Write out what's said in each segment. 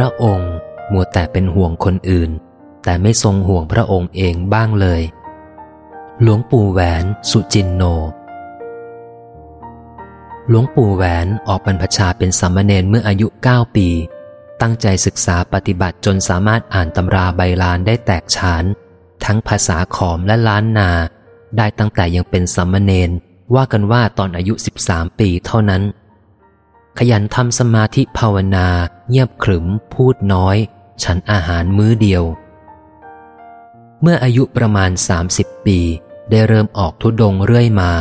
ระองค์มัวแต่เป็นห่วงคนอื่น แต่ไม่ทรงห่วงพระองค์เองบ้างเลย หลวงปู่แหวนสุจินโน หลวงปู่แหวนออกบรรพชาเป็นสามเณรเมื่ออายุ 9 ปี ตั้งใจศึกษาปฏิบัติจนสามารถอ่านตำราใบลานได้แตกฉาน ทั้งภาษาขอมและล้านนา ได้ตั้งแต่ยังเป็นสามเณรว่ากันว่าตอนอายุ 13 ปีเท่านั้น ขยันทำสมาธิภาวนา เงียบขรึม พูดน้อย ฉันอาหารมื้อเดียว เมื่ออายุประมาณ 30 ปี ได้เริ่มออกทุดงเรื่อยมา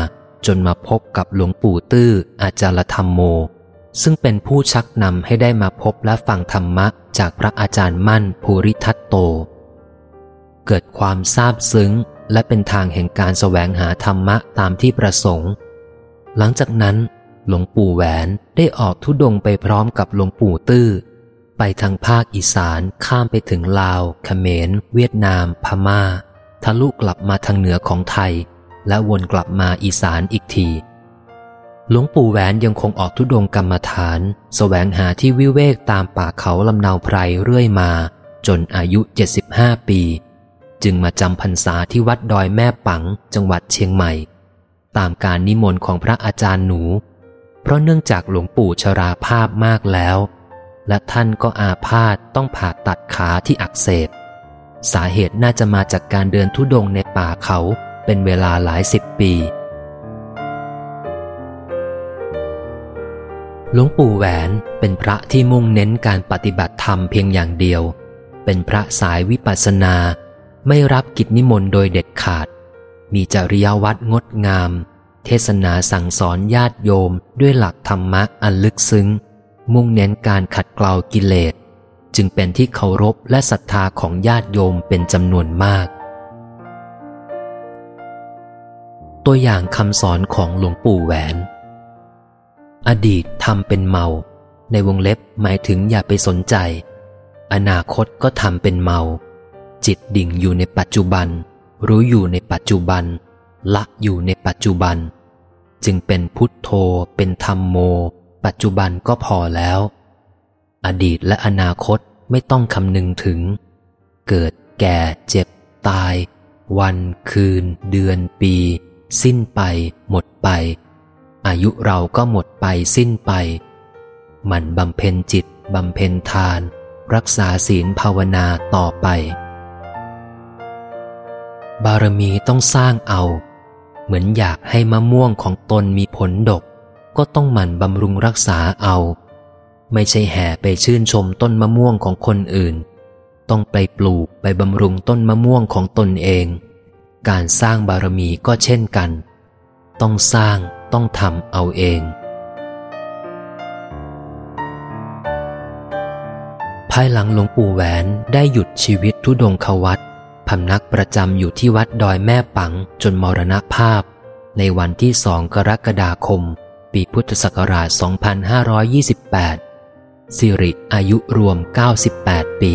จนมาพบกับหลวงปู่ตื้ออาจารธรรมโม ซึ่งเป็นผู้ชักนำให้ได้มาพบและฟังธรรมะจากพระอาจารย์มั่นภูริทัตโต เกิดความซาบซึ้งและเป็นทางแห่งการแสวงหาธรรมะตามที่ประสงค์ หลังจากนั้น หลวงปู่แหวนได้ออกทุดงไปพร้อมกับหลวงปู่ตื้อ ไปทางภาคอีสานข้ามไปถึงลาวเขมร เวียดนาม พมา่า ทะลุกลับมาทางเหนือของไทย และวนกลับมาอีสานอีกทีหลวงปู่แหวนยังคงออกทุดงกรรมฐานแสวงหาที่วิเวกตามป่าเขาลำนาวไพรเรื่อยมา จนอายุ 75 ปี จึงมาจำพรรษาที่วัดดอยแม่ปัง จังหวัดเชียงใหม่ ตามการนิมนต์ของพระอาจารย์หนู ราะเนื่องจากหลวงปู่ชราภาพมากแล้ว และท่านก็อาพาธต้องผ่าตัดขาที่อักเสบ สาเหตุน่าจะมาจากการเดินทุดงในป่าเขาเป็นเวลาหลายสิบปี หลวงปู่แหวนเป็นพระที่มุ่งเน้นการปฏิบัติธรรมเพียงอย่างเดียว เป็นพระสายวิปัสสนา ไม่รับกิจนิมนต์โดยเด็ดขาด มีจริยวัดงดงาม เทศนาสั่งสอนญาติโยมด้วยหลักธรรมะอันลึกซึ้ง มุ่งเน้นการขัดเกลากิเลส จึงเป็นที่เคารพและศรัทธาของญาติโยมเป็นจำนวนมาก ตัวอย่างคำสอนของหลวงปู่แหวน อดีตทำเป็นเมา ในวงเล็บหมายถึงอย่าไปสนใจ อนาคตก็ทำเป็นเมา จิตดิ่งอยู่ในปัจจุบัน รู้อยู่ในปัจจุบัน ละอยู่ในปัจจุบัน จึงเป็นพุทโธเป็นธรรมโม ปัจจุบันก็พอแล้ว อดีตและอนาคตไม่ต้องคำนึงถึง เกิดแก่เจ็บตาย วัน คืน เดือน ปี สิ้นไป หมดไป อายุเราก็หมดไปสิ้นไป มันบำเพ็ญจิตบำเพ็ญทาน รักษาศีลภาวนาต่อไป บารมีต้องสร้างเอา เหมือนอยากให้มะม่วงของตนมีผลดก ก็ต้องหมั่นบำรุงรักษาเอา ไม่ใช่แห่ไปชื่นชมต้นมะม่วงของคนอื่น ต้องไปปลูกไปบำรุงต้นมะม่วงของตนเอง การสร้างบารมีก็เช่นกัน ต้องสร้างต้องทำเอาเอง ภายหลังหลวงปู่แหวนได้หยุดชีวิตทุดงควัต พำนักประจำอยู่ที่วัดดอยแม่ปังจนมรณภาพ ในวันที่สองกรกฎาคม ปีพุทธศักราช 2528 สิริอายุรวม 98 ปี